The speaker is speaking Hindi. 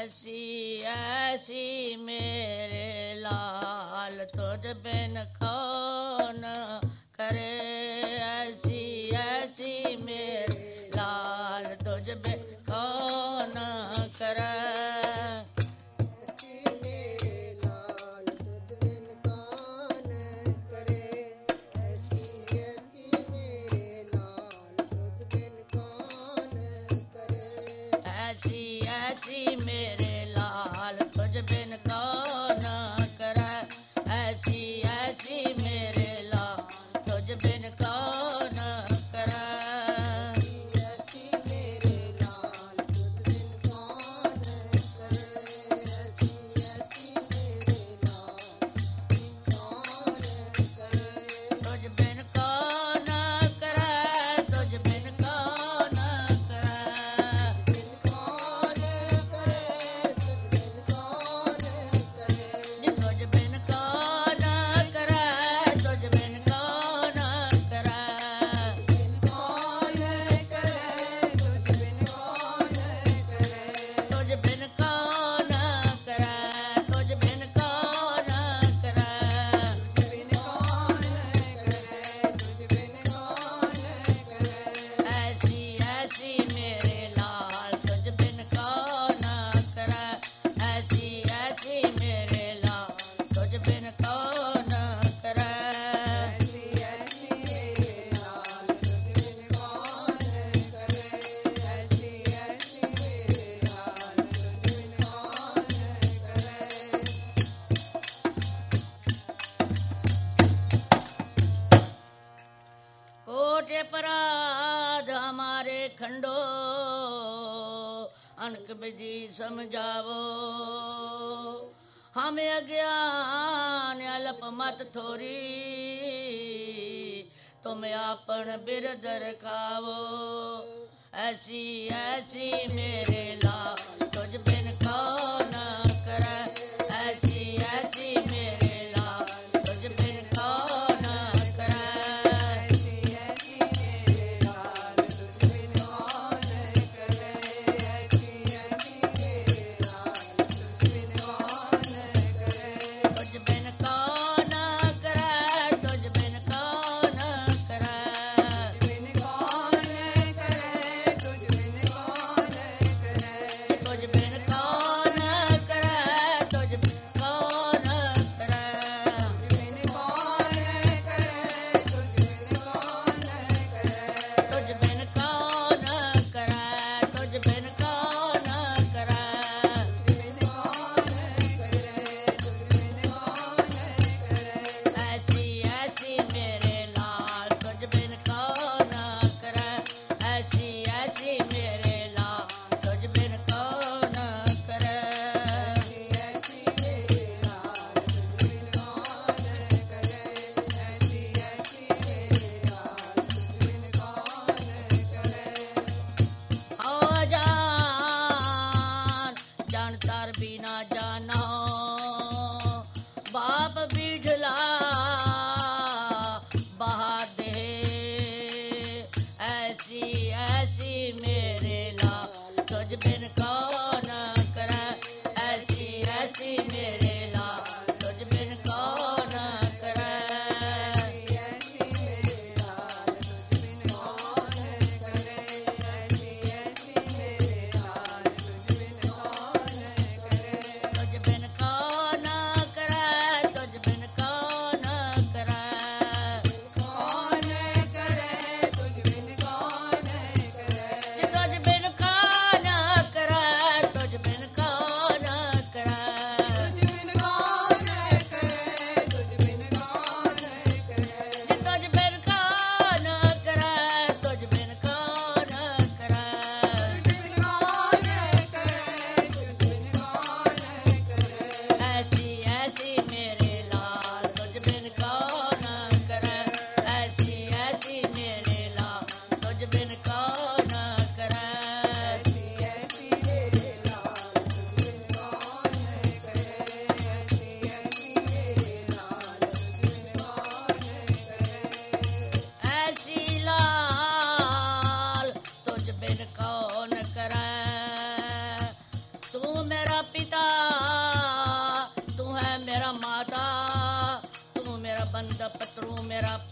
ऐसी ऐसी मेरे लाल तुझ बिन खो अनक बजी समझावो हम अज्ञान अलप मत थोरी तुम अपन बिर दरखावो ऐसी ऐसी मेरे ला get up.